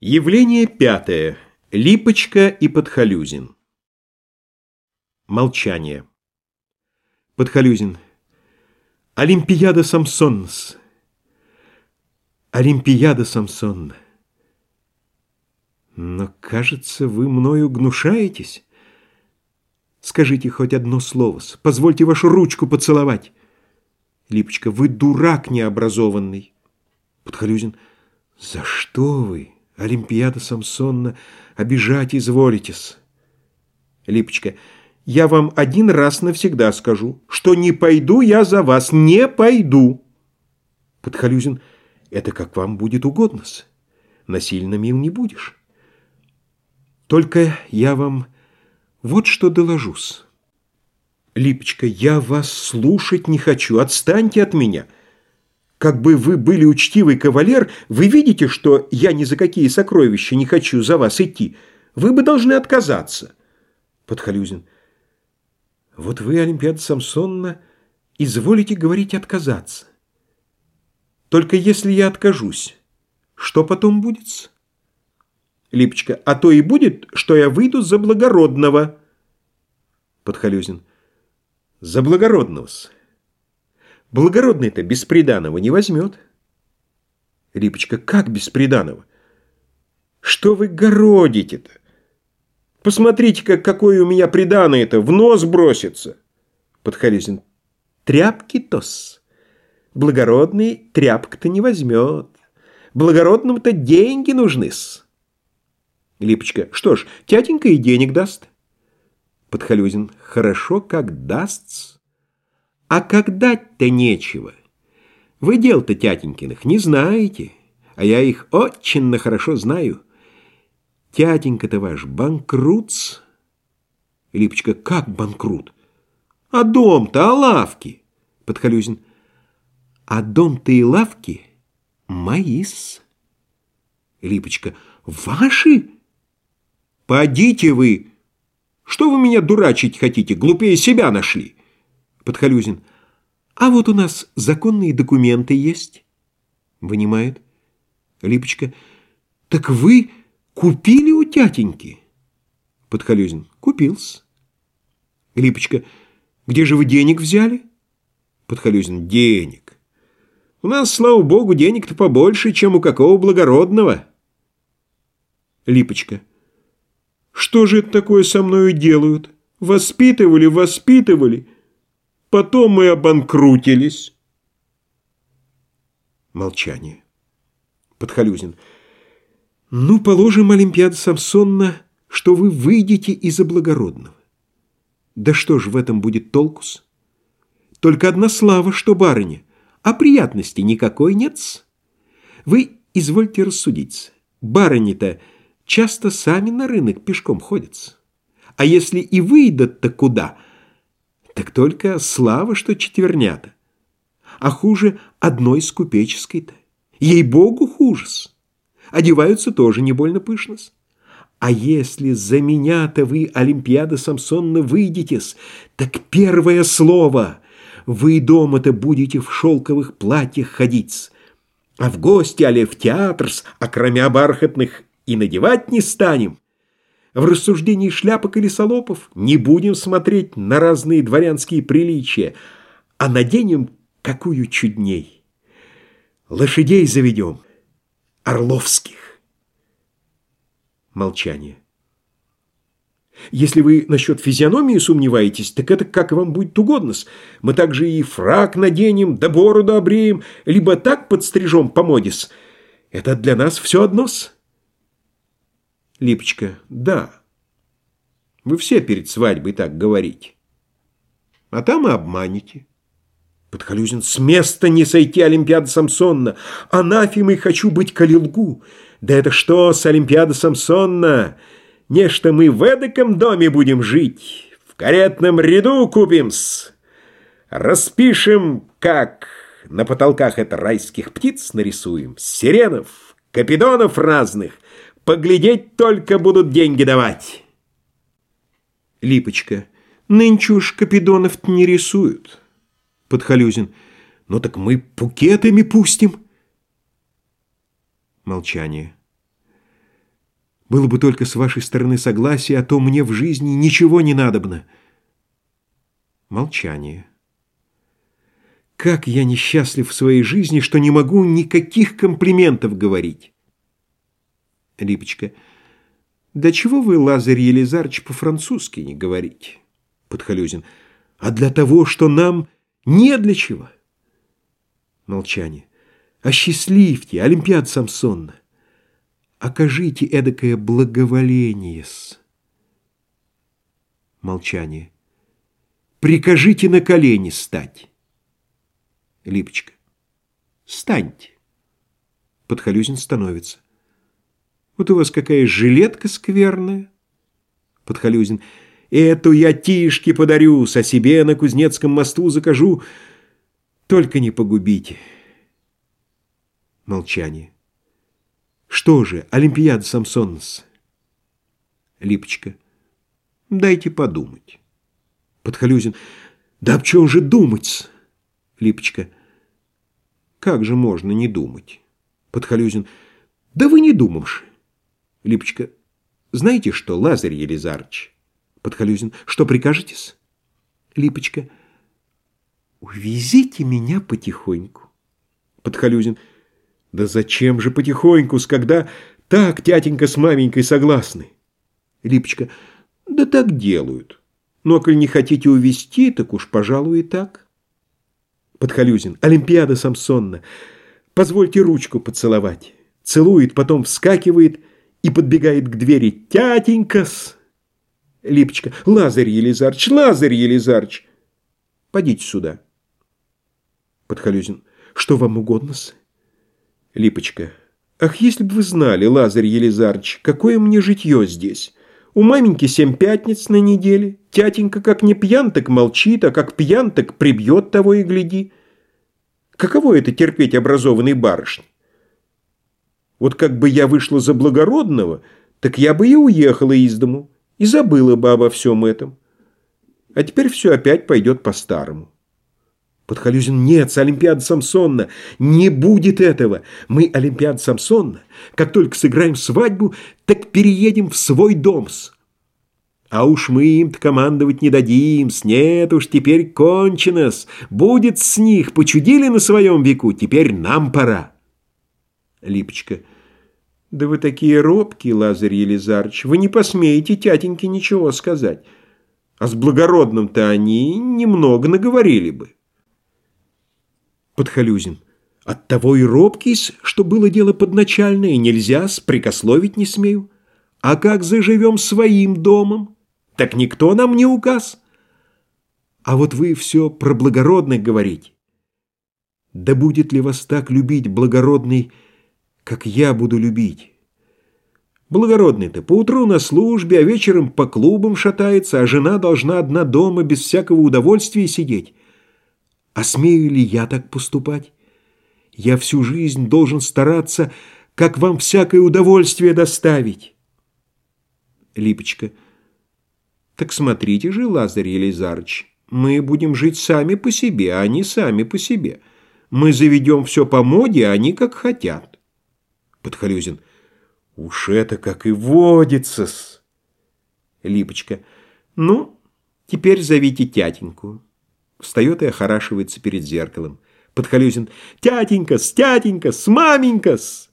Явление пятое. Липочка и Подхалюзин. Молчание. Подхалюзин. Олимпиада Самсонс. Олимпиада Самсон. Но, кажется, вы мною гнушаетесь. Скажите хоть одно слово. Позвольте вашу ручку поцеловать. Липочка. Вы дурак необразованный. Подхалюзин. За что вы? Олимпиада Самсонна, обижать изволитесь. Липочка, я вам один раз навсегда скажу, что не пойду я за вас, не пойду. Подхалюзин, это как вам будет угодно -с. Насильно мил не будешь. Только я вам вот что доложусь. Липочка, я вас слушать не хочу, отстаньте от меня. Как бы вы были учтивый кавалер, вы видите, что я ни за какие сокровища не хочу за вас идти. Вы бы должны отказаться. Подхалюзин. Вот вы, Олимпиада Самсонна, изволите говорить отказаться. Только если я откажусь, что потом будет? Липочка. А то и будет, что я выйду за благородного. Подхалюзин. За благородного-с. Благородный-то бесприданного не возьмет. Рипочка, как бесприданного? Что вы городите-то? Посмотрите-ка, какое у меня приданое-то, в нос бросится. Подхалюзин, тряпки-тос. Благородный тряпка-то не возьмет. Благородному-то деньги нужны-с. Липочка, что ж, тятенька и денег даст. Подхалюзин, хорошо, как даст-с. А когда то нечего. Вы дел-то тятенькиных не знаете, а я их очень хорошо знаю. Тятенька-то ваш банкрут. Липочка, как банкрут? А дом-то, а лавки? Подхалюзин, а дом-то и лавки мои-с. Липочка, ваши? Подите вы! Что вы меня дурачить хотите? Глупее себя нашли. Подхалюзин. А вот у нас законные документы есть. Вынимает. Липочка. Так вы купили у тятеньки? Подхалюзин. Купился. Липочка. Где же вы денег взяли? Подхалюзин. Денег. У нас, слава богу, денег-то побольше, чем у какого благородного. Липочка. Что же это такое со мною делают? Воспитывали, воспитывали. Потом мы обанкрутились. Молчание. Подхалюзин. Ну, положим, Олимпиада Самсонна, что вы выйдете из-за благородного. Да что ж в этом будет толкус? Только одна слава, что барыня, а приятности никакой нет -с. Вы извольте рассудиться. Барыни-то часто сами на рынок пешком ходят. А если и выйдут-то куда – так только слава, что четвернята. А хуже одной с купеческой-то. Ей-богу, хуже-с. Одеваются тоже не больно пышно-с. А если за меня-то вы, Олимпиада Самсонна, выйдете-с, так первое слово вы дома-то будете в шелковых платьях ходить а в гости, али в театр, а кроме бархатных и надевать не станем. В рассуждении шляпок или солопов не будем смотреть на разные дворянские приличия, а наденем какую чудней. Лошадей заведем, орловских. Молчание. Если вы насчет физиономии сомневаетесь, так это как вам будет угодно. -с. Мы также и фраг наденем, да бороду обреем, либо так подстрижем по моде -с. Это для нас все одно -с. Липочка, да. Вы все перед свадьбой так говорите. А там и обманете. Подхалюзин, с места не сойти Олимпиада Самсонна. Анафимой хочу быть калилгу. Да это что с Олимпиада Самсонна? Нечто мы в эдаком доме будем жить. В каретном ряду купим-с. Распишем, как на потолках это райских птиц нарисуем, сиренов, капидонов разных — Поглядеть только будут деньги давать. Липочка. Нынче уж капидонов не рисуют. Подхалюзин. Ну так мы пукетами пустим. Молчание. Было бы только с вашей стороны согласие, а то мне в жизни ничего не надобно. Молчание. Как я несчастлив в своей жизни, что не могу никаких комплиментов говорить. Липочка. Да чего вы, Лазарь Елизарович, по-французски не говорите? Подхалюзин. А для того, что нам не для чего. Молчание. Осчастливьте, Олимпиад Самсонна. Окажите эдакое благоволение-с. Молчание. Прикажите на колени стать. Липочка. Станьте. Подхалюзин становится. Вот у вас какая жилетка скверная. Подхалюзин. Эту я Тишке подарю, со себе на Кузнецком мосту закажу. Только не погубите. Молчание. Что же, Олимпиада Самсонс? Липочка. Дайте подумать. Подхалюзин. Да об чем же думать-с? Липочка. Как же можно не думать? Подхалюзин. Да вы не думавши. Липочка. Знаете что, Лазарь Елизарыч? Подхалюзин. Что прикажетесь? Липочка. Увезите меня потихоньку. Подхалюзин. Да зачем же потихоньку, когда так тятенька с маменькой согласны? Липочка. Да так делают. Ну, а коль не хотите увезти, так уж, пожалуй, и так. Подхалюзин. Олимпиада Самсонна. Позвольте ручку поцеловать. Целует, потом вскакивает и подбегает к двери. Тятенька-с! Липочка. Лазарь Елизарыч, Лазарь Елизарыч. Подите сюда. Подхалюзин. Что вам угодно-с? Липочка. Ах, если бы вы знали, Лазарь Елизарыч, какое мне житье здесь. У маменьки семь пятниц на неделе. Тятенька как не пьян, так молчит, а как пьян, так прибьет того и гляди. Каково это терпеть образованной барышни? Вот как бы я вышла за благородного, так я бы и уехала из дому, и забыла бы обо всем этом. А теперь все опять пойдет по-старому. Подхалюзин, нет, с Олимпиада Самсонна, не будет этого. Мы, Олимпиада Самсонна, как только сыграем свадьбу, так переедем в свой дом-с. А уж мы им-то командовать не дадим-с, нет уж, теперь кончено-с. Будет с них, почудили на своем веку, теперь нам пора. Липочка. Да вы такие робкие, Лазарь Елизарович, вы не посмеете тятеньке ничего сказать. А с благородным-то они немного наговорили бы. Подхалюзин. Оттого и робкий, что было дело подначальное, нельзя, спрекословить не смею. А как заживем своим домом? Так никто нам не указ. А вот вы все про благородных говорите. Да будет ли вас так любить благородный, как я буду любить. Благородный-то поутру на службе, а вечером по клубам шатается, а жена должна одна дома без всякого удовольствия сидеть. А смею ли я так поступать? Я всю жизнь должен стараться, как вам всякое удовольствие доставить. Липочка. Так смотрите же, Лазарь Елизарыч, мы будем жить сами по себе, а они сами по себе. Мы заведем все по моде, а они как хотят. Подхалюзин. Уж это как и водится-с. Липочка. Ну, теперь зовите тятеньку. Встает и охорашивается перед зеркалом. Подхалюзин. Тятенька-с, тятенька-с, маменька-с.